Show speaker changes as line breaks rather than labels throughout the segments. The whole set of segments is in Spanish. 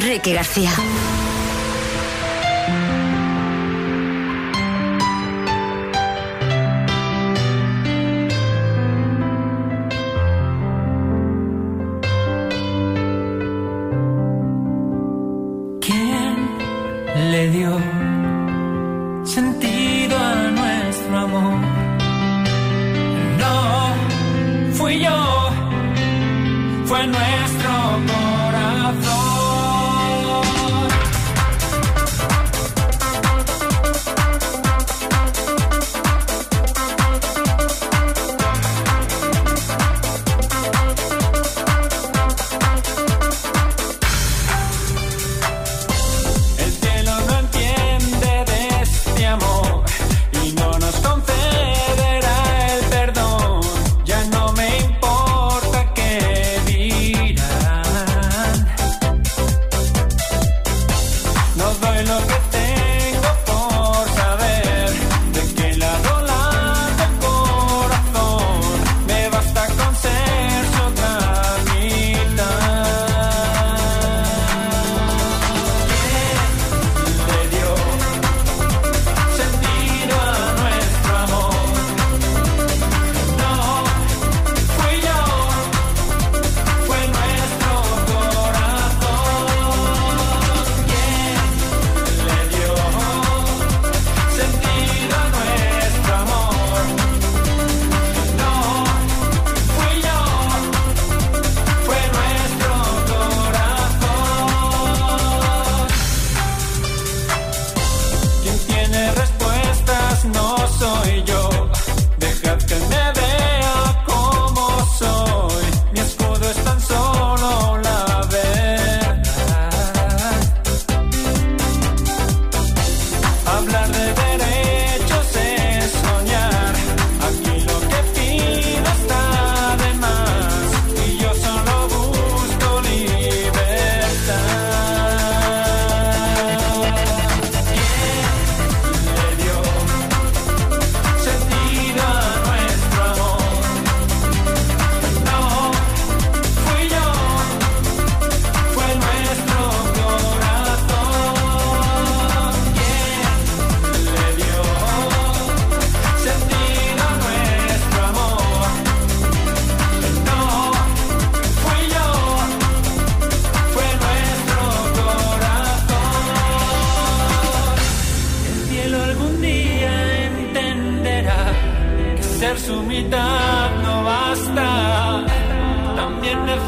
con Ricky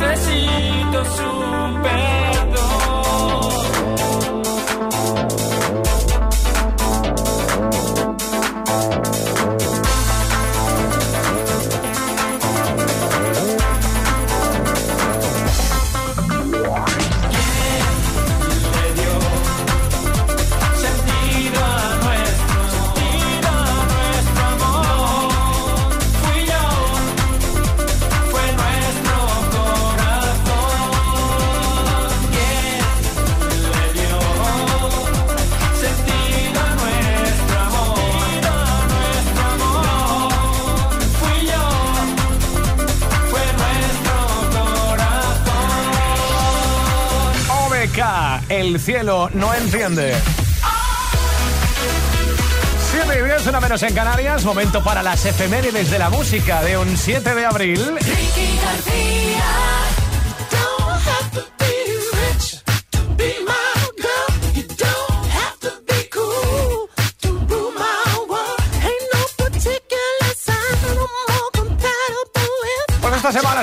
García.
el cielo no enciende. Siete y diez, una menos en Canarias. Momento para las efemérides de la música de un 7 de abril.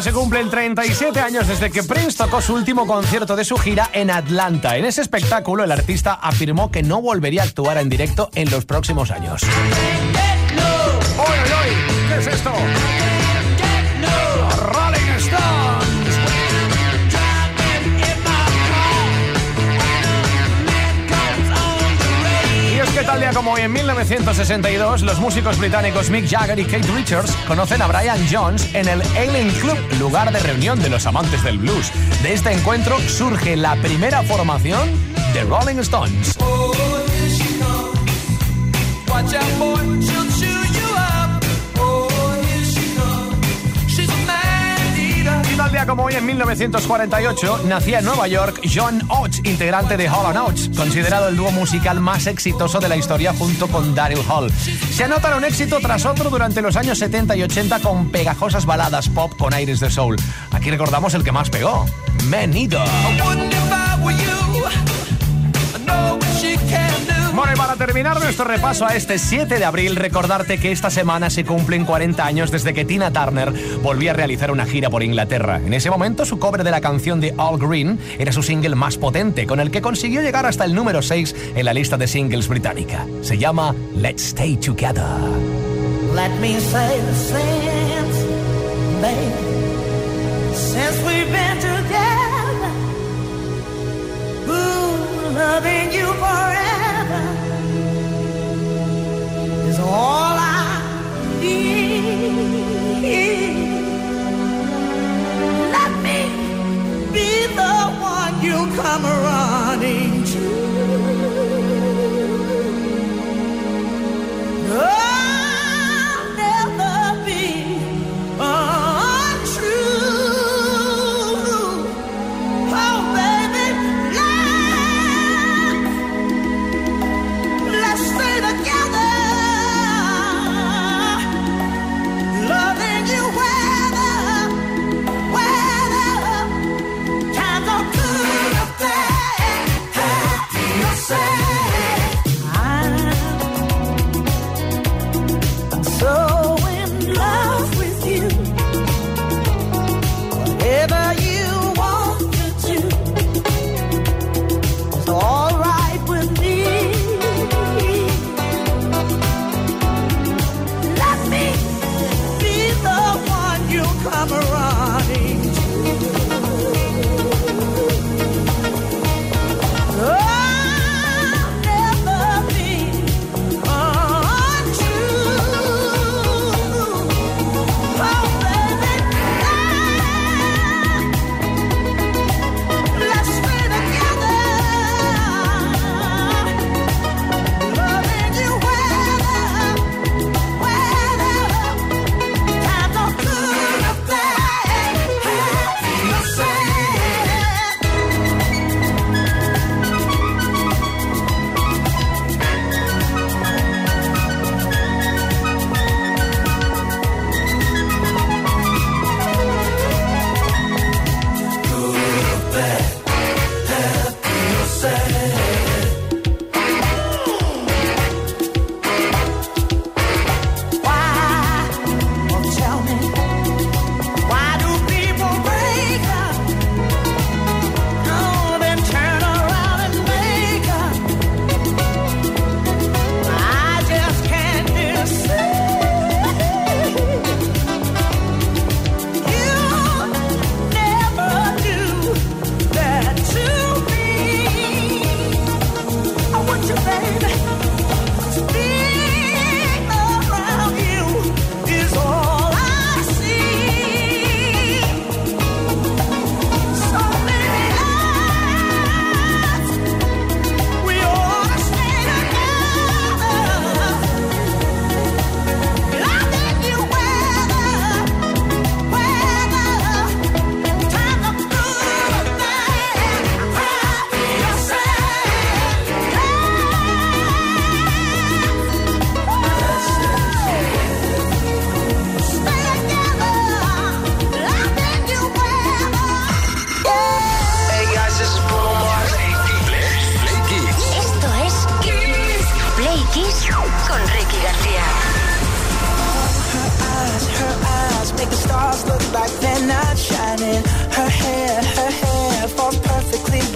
Se cumplen 37 años desde que Prince tocó su último concierto de su gira en Atlanta. En ese espectáculo, el artista afirmó que no volvería a actuar en directo en los próximos años. ¿Qué es esto? Como hoy en 1962, los músicos británicos Mick Jagger y Kate Richards conocen a Brian Jones en el Alien Club, lugar de reunión de los amantes del blues. De este encuentro surge la primera formación de Rolling Stones.
Día como hoy, en 1948, nacía en Nueva York John Oates, integrante de Hall Oates, considerado el dúo musical más exitoso de la historia junto con Daryl Hall. Se anotaron un éxito tras otro durante los años 70 y 80 con pegajosas baladas pop con aires de soul. Aquí recordamos el que más pegó, Menido. Y para terminar nuestro repaso a este 7 de abril, recordarte que esta semana se cumplen 40 años desde que Tina Turner volvía a realizar una gira por Inglaterra. En ese momento, su cover de la canción de All Green era su single más potente, con el que consiguió llegar hasta el número 6 en la lista de singles británica. Se llama Let's Stay Together. Let me say the since we've been together, loving you forever. All I need. Let me be the one you come running to.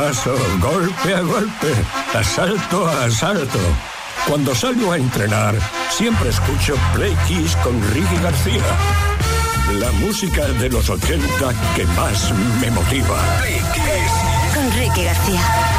Paso golpe a golpe, asalto a asalto. Cuando salgo a entrenar, siempre escucho Play Kiss con Ricky García. La música de los 80 que más me motiva. Play Kiss.
Con Ricky García.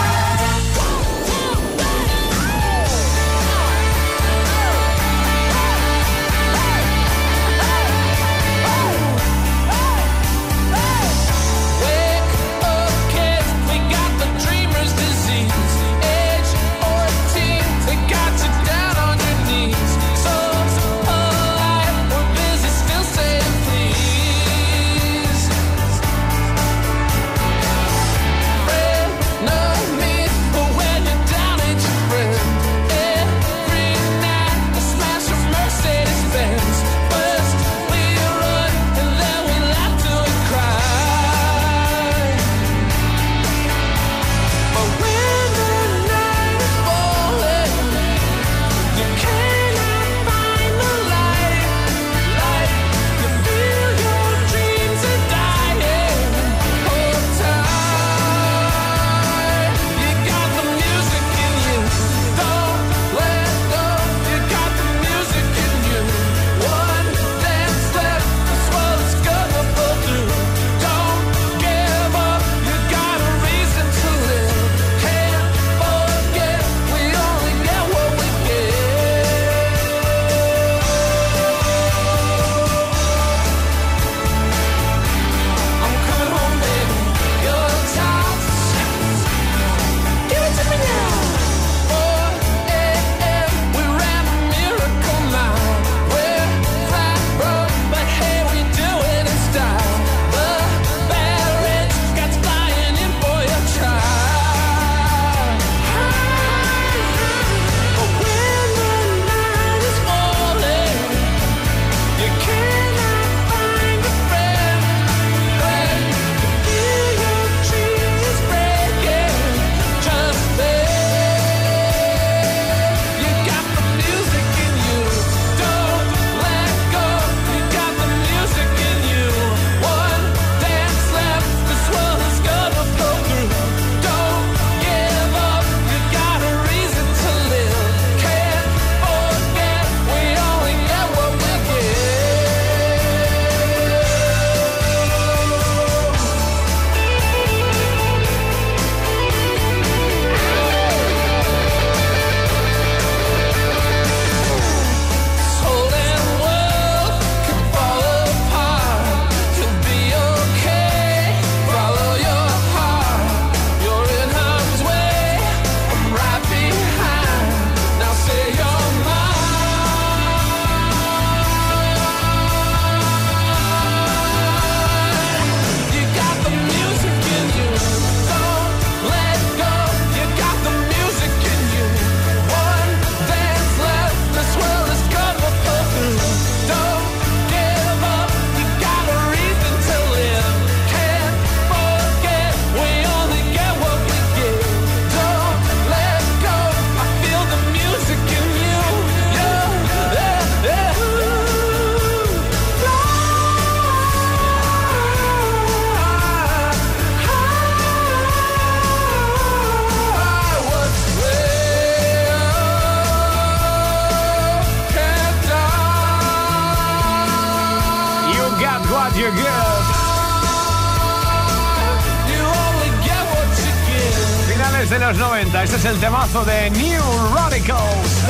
Temazo de New Radicals.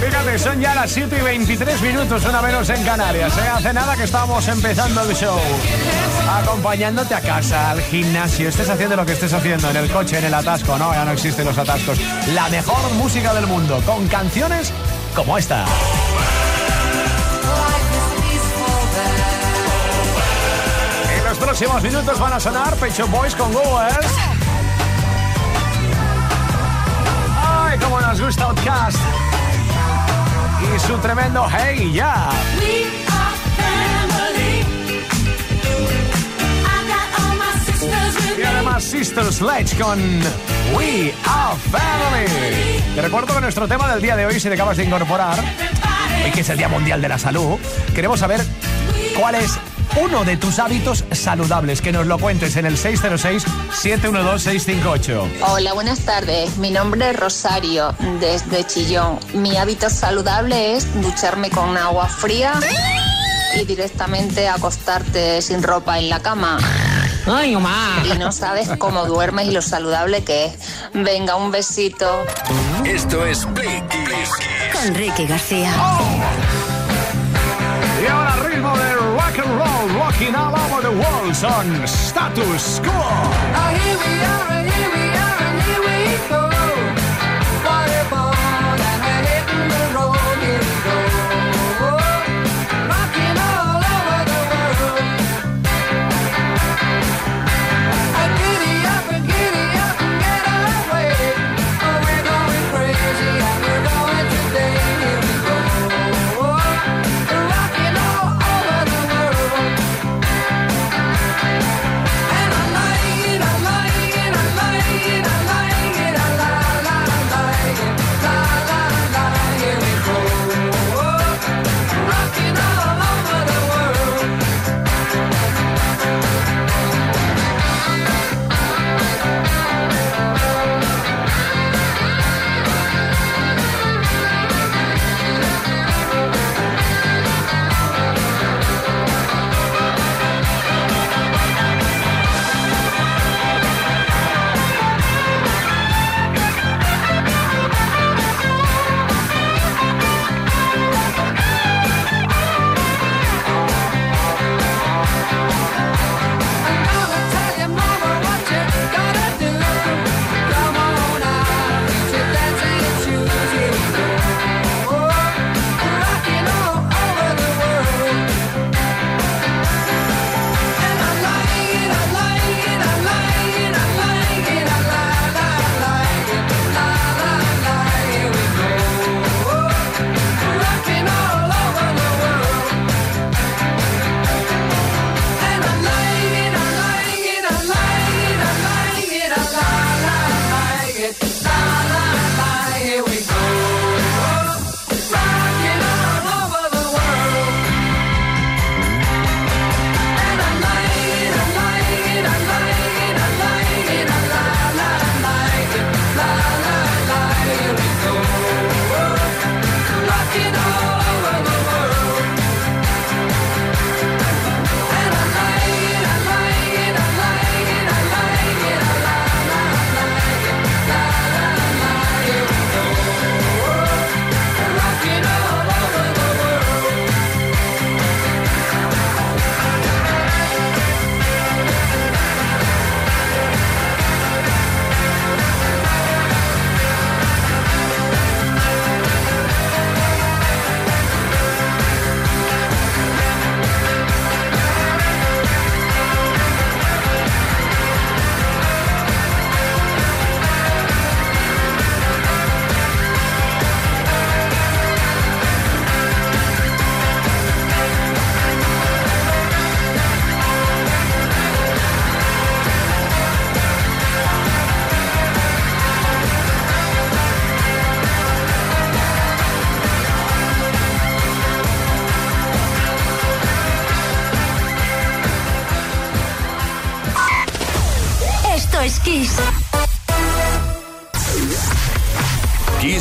Fíjate, son ya las 7 y 23 minutos, una menos en Canarias. ¿eh? Hace nada que estamos empezando el show. Acompañándote a casa, al gimnasio, estés haciendo lo que estés haciendo, en el coche, en el atasco. No, ya no existen los atascos. La mejor música del mundo, con canciones como esta. Los próximos minutos van a sonar Pecho Boys con Goers. Ay, cómo nos gusta Outcast. Y su tremendo Hey Ya. Y además Sister Sledge con We Are Family. Te recuerdo que nuestro tema del día de hoy, si te acabas de incorporar, hoy que es el Día Mundial de la Salud, queremos saber cuál es uno de tus hábitos saludables. Que nos lo cuentes en el 606-712-658.
Hola, buenas tardes. Mi nombre es Rosario, desde Chillón. Mi hábito saludable es ducharme con agua fría y directamente acostarte sin ropa en la cama.
Ay, mamá.
Y no sabes cómo duermes y lo saludable que es. Venga, un besito.
Esto es Play Kiss.
Con Ricky García.
Y ahora ritmo de rocking all over the world, son Status Quo.
Esto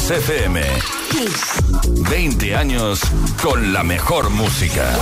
Kiss
FM.
Kiss.
20 años con la mejor música.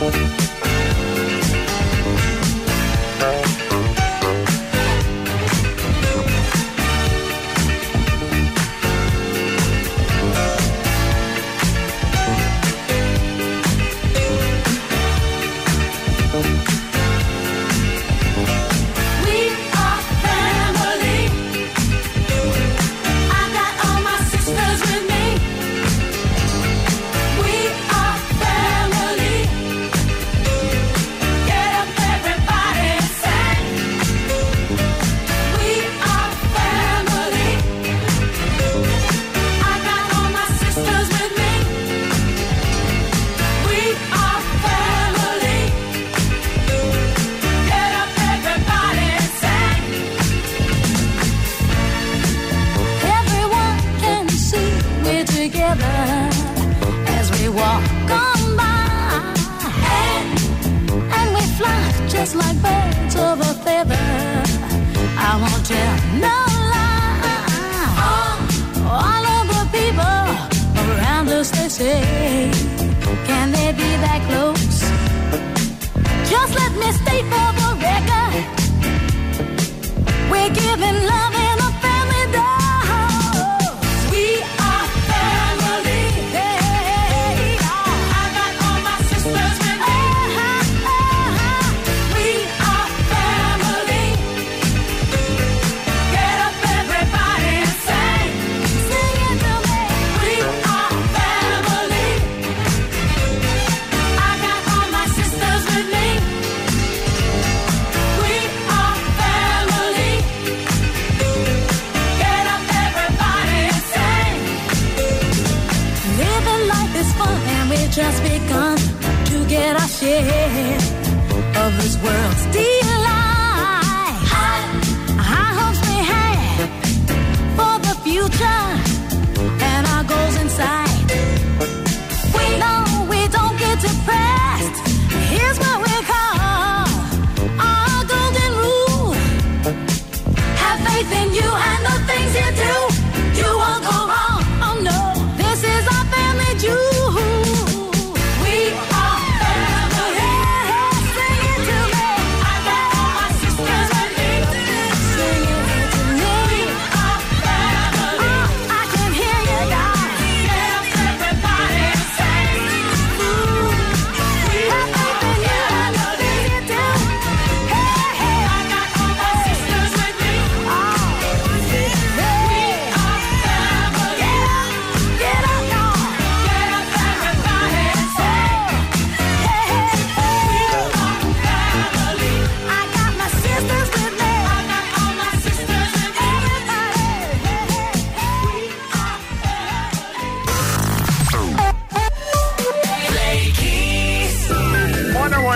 We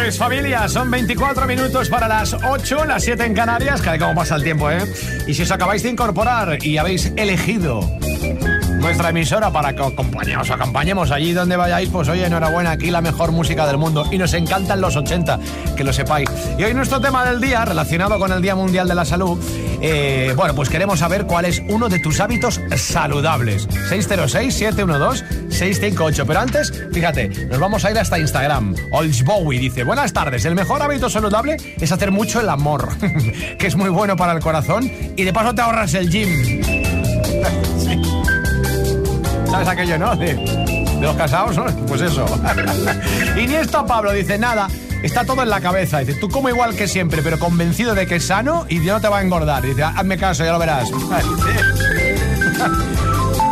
Pues familia, son 24 minutos para las 8, las 7 en Canarias. Cada cómo pasa el tiempo, ¿eh? Y si os acabáis de incorporar y habéis elegido nuestra emisora para que os acompañemos, acompañemos allí donde vayáis, pues oye, enhorabuena, aquí la mejor música del mundo. Y nos encantan los 80, que lo sepáis. Y hoy nuestro tema del día, relacionado con el Día Mundial de la Salud, eh, bueno, pues queremos saber cuál es uno de tus hábitos saludables. 606-712-658. Pero antes, fíjate, nos vamos a ir hasta Instagram. Olds Bowie dice, buenas tardes, el mejor hábito saludable es hacer mucho el amor, que es muy bueno para el corazón y de paso te ahorras el gym. ¿Sabes aquello, no? De, de los casados, ¿no? Pues eso. Iniesta Pablo dice, nada, está todo en la cabeza. Dice, tú como igual que siempre, pero convencido de que es sano y no te va a engordar. Dice, hazme caso, ya lo verás.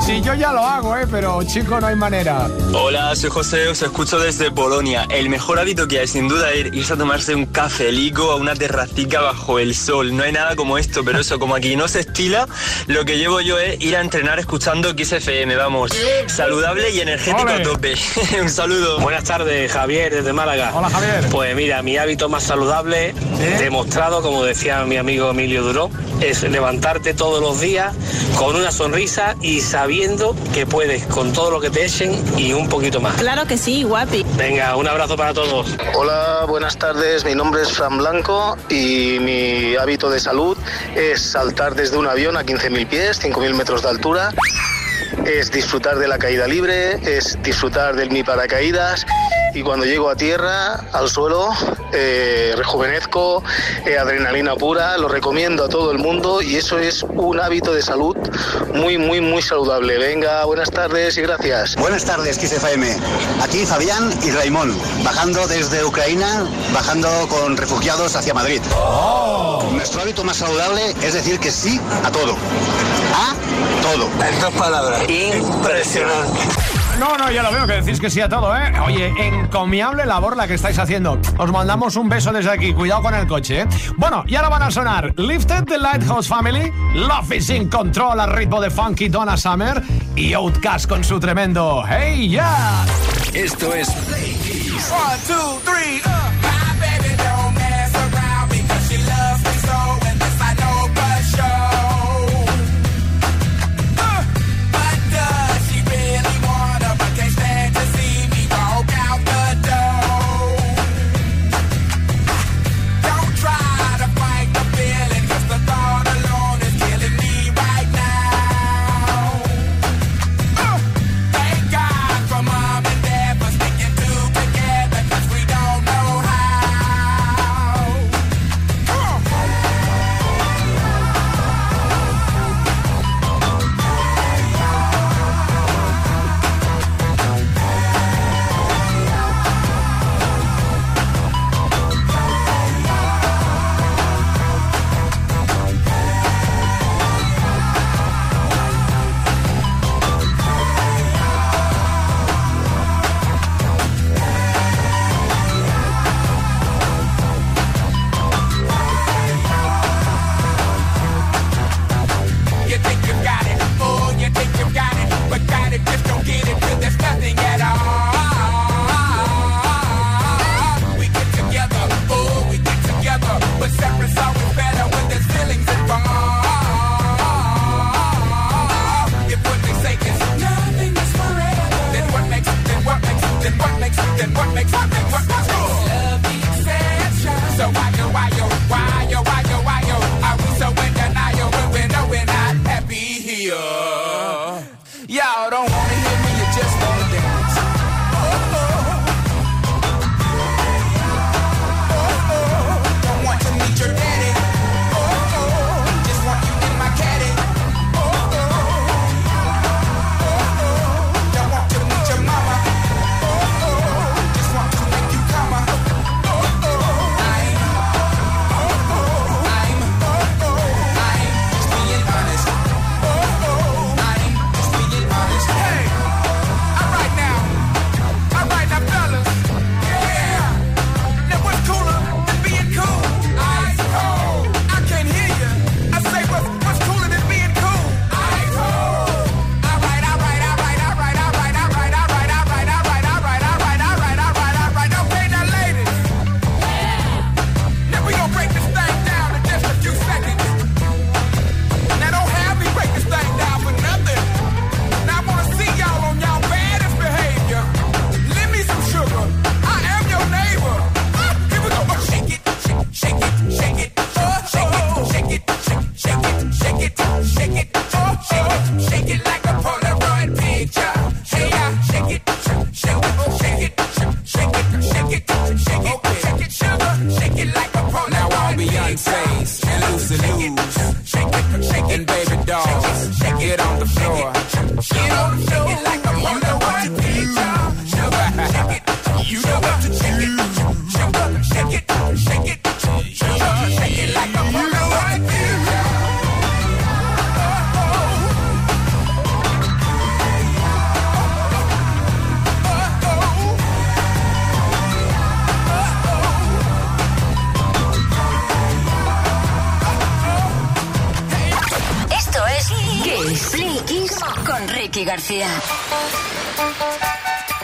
Sí, yo ya lo hago, ¿eh? Pero, chico, no hay manera.
Hola, soy José, os escucho desde Polonia. El mejor hábito que hay, sin duda, es irse a tomarse un cafelico a una terracica bajo el sol. No hay nada como esto, pero eso, como aquí no se estila, lo que llevo yo es ir a entrenar escuchando XFM, vamos. Saludable y energético
Ole.
a tope. un saludo.
Buenas tardes, Javier, desde Málaga.
Hola, Javier.
Pues mira, mi hábito más saludable, demostrado, como decía mi amigo Emilio Duró, es levantarte todos los días con una sonrisa y sabiendo que puedes con todo lo que te echen y un poquito más.
Claro que sí, guapi.
Venga, un abrazo para todos.
Hola, buenas tardes. Mi nombre es Fran Blanco y mi hábito de salud es saltar desde un avión a 15.000 pies, 5.000 metros de altura. Es disfrutar de la caída libre, es disfrutar del mi paracaídas y cuando llego a tierra, al suelo, eh, rejuvenezco, eh, adrenalina pura, lo recomiendo a todo el mundo y eso es un hábito de salud muy, muy, muy saludable. Venga, buenas tardes y gracias.
Buenas tardes, XFM. Aquí Fabián y Raimón, bajando desde Ucrania, bajando con refugiados hacia Madrid. Oh. Nuestro hábito más saludable es decir que sí a todo. A todo.
En dos palabras, impresionante.
No, no, ya lo veo, que decís que sí a todo, ¿eh? Oye, encomiable labor la que estáis haciendo. Os mandamos un beso desde aquí, cuidado con el coche, ¿eh? Bueno, y ahora van a sonar Lifted the Lighthouse Family, Love is in Control al ritmo de Funky Donna Summer y Outcast con su tremendo Hey Ya. Yeah.
Esto es...
One, two, three, uh.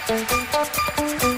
Thank you.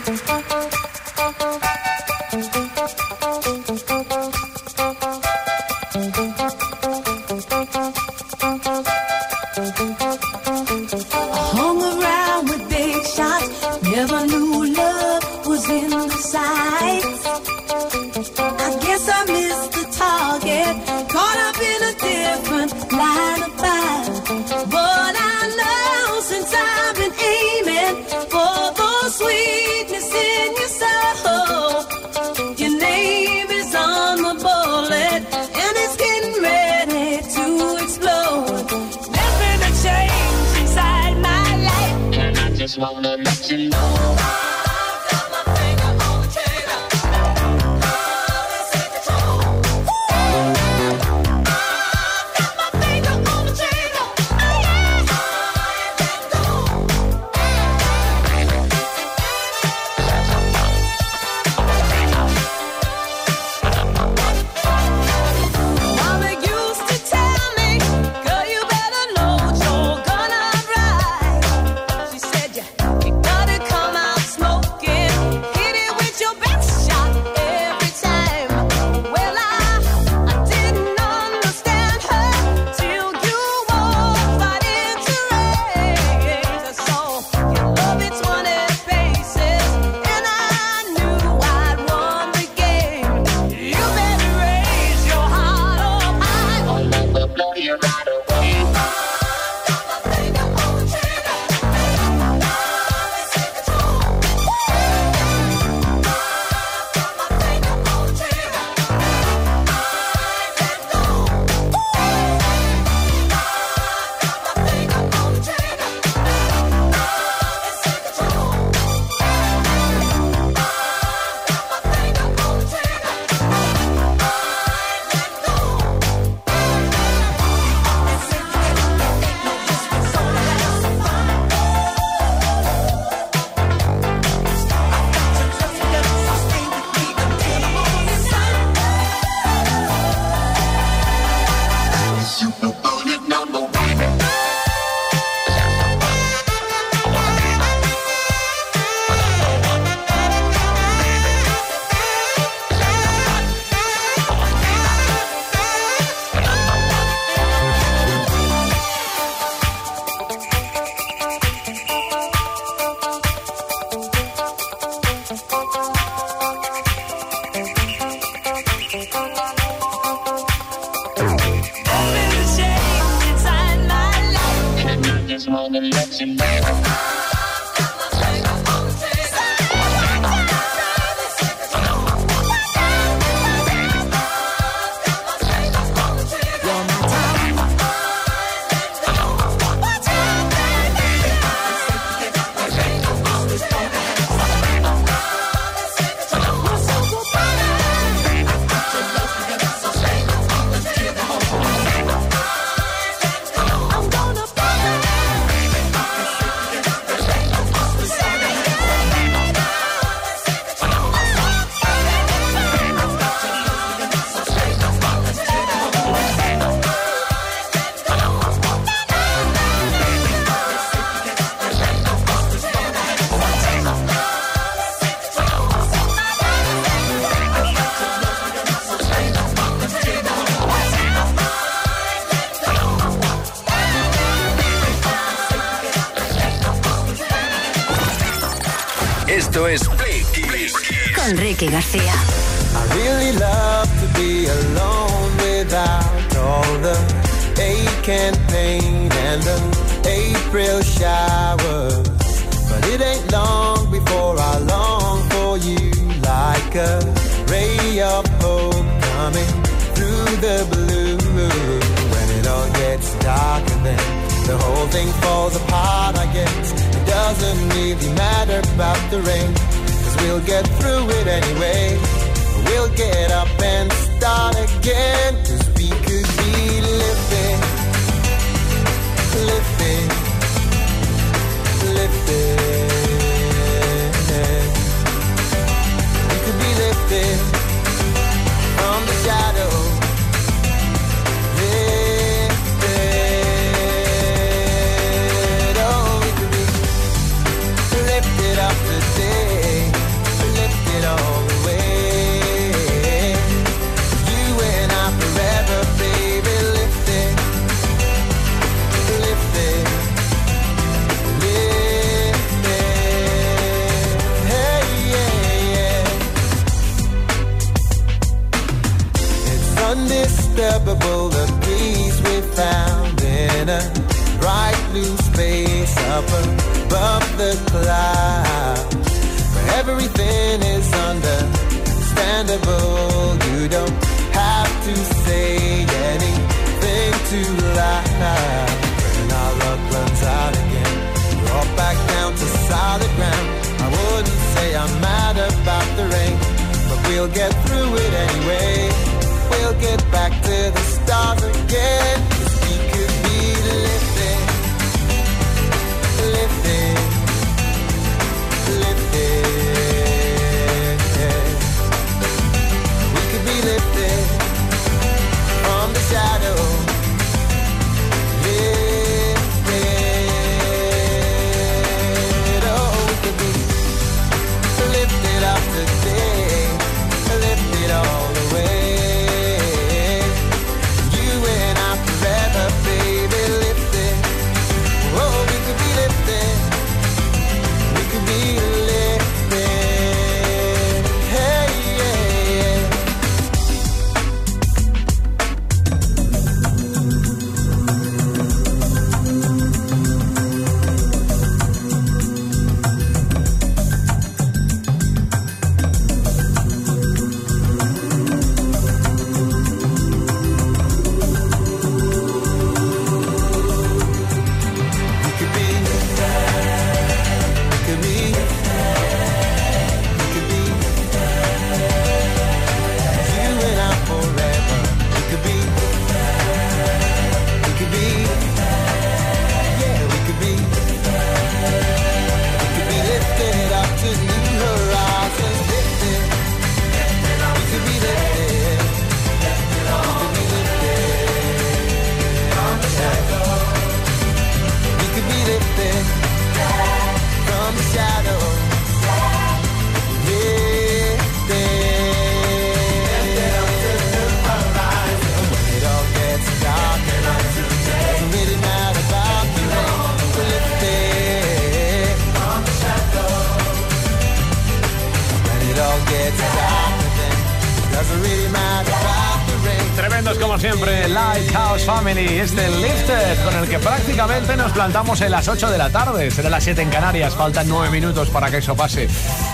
Como siempre, Lighthouse Family, este Lifted, con el que prácticamente nos plantamos en las 8 de la tarde. Será las 7 en Canarias, faltan 9 minutos para que eso pase.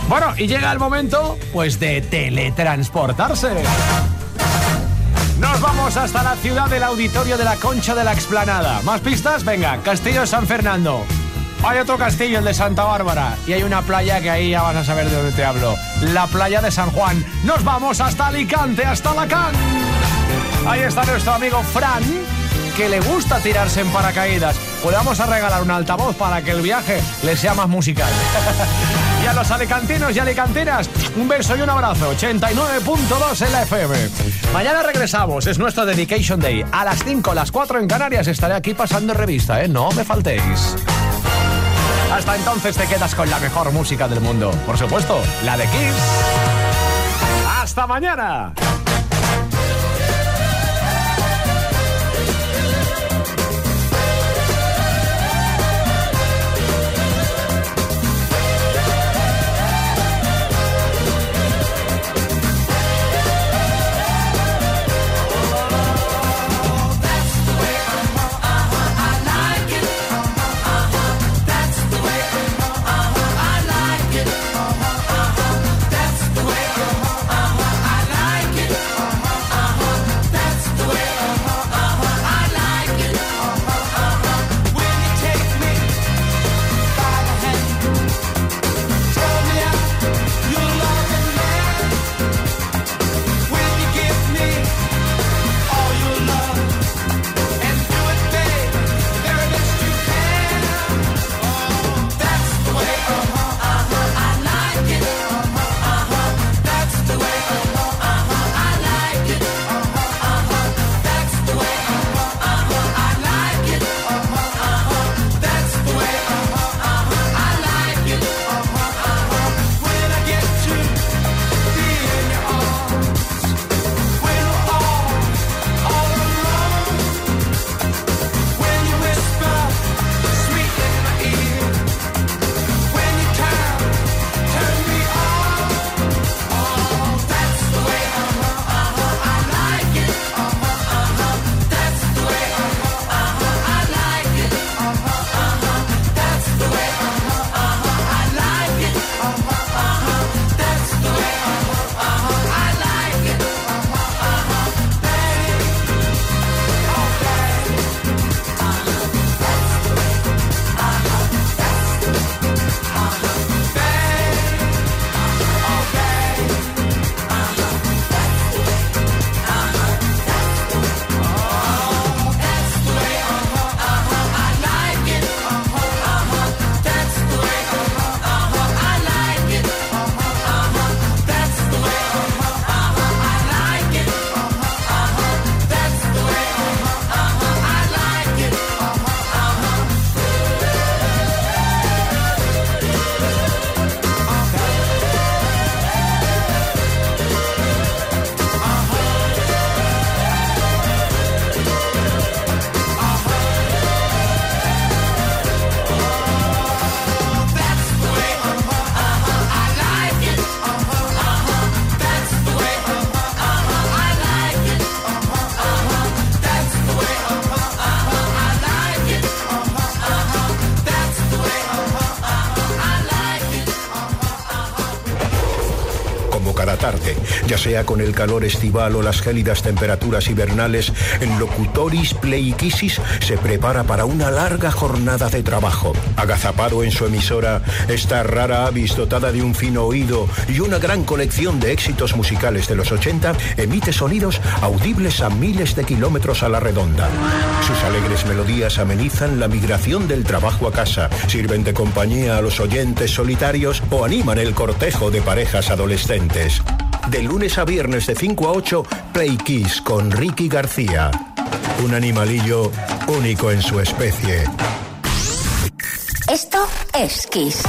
Bueno, y llega el momento, pues, de teletransportarse. Nos vamos hasta la ciudad del auditorio de la Concha de la Explanada. ¿Más pistas? Venga, Castillo San Fernando. Hay otro castillo, el de Santa Bárbara. Y hay una playa que ahí ya vas a saber de dónde te hablo. La playa de San Juan. Nos vamos hasta Alicante, hasta Alacant. Ahí está nuestro amigo Fran, que le gusta tirarse en paracaídas. Vamos a regalar un altavoz para que el viaje le sea más musical. y a los alicantinos y alicantinas, un beso y un abrazo. 89.2 en la FM. Mañana regresamos, es nuestro Dedication Day. A las 5, las 4 en Canarias estaré aquí pasando revista, ¿eh? No me faltéis. Hasta entonces te quedas con la mejor música del mundo. Por supuesto, la de Kiss. ¡Hasta mañana!
Sea con el calor estival o las gélidas temperaturas hibernales, en Locutoris Kisses se prepara para una larga jornada de trabajo. Agazapado en su emisora, esta rara avis dotada de un fino oído y una gran colección de éxitos musicales de los 80 emite sonidos audibles a miles de kilómetros a la redonda. Sus alegres melodías amenizan la migración del trabajo a casa, sirven de compañía a los oyentes solitarios o animan el cortejo de parejas adolescentes. De lunes a viernes de 5 a 8, Play Kiss con Ricky García. Un animalillo único en su especie.
Esto es Kiss.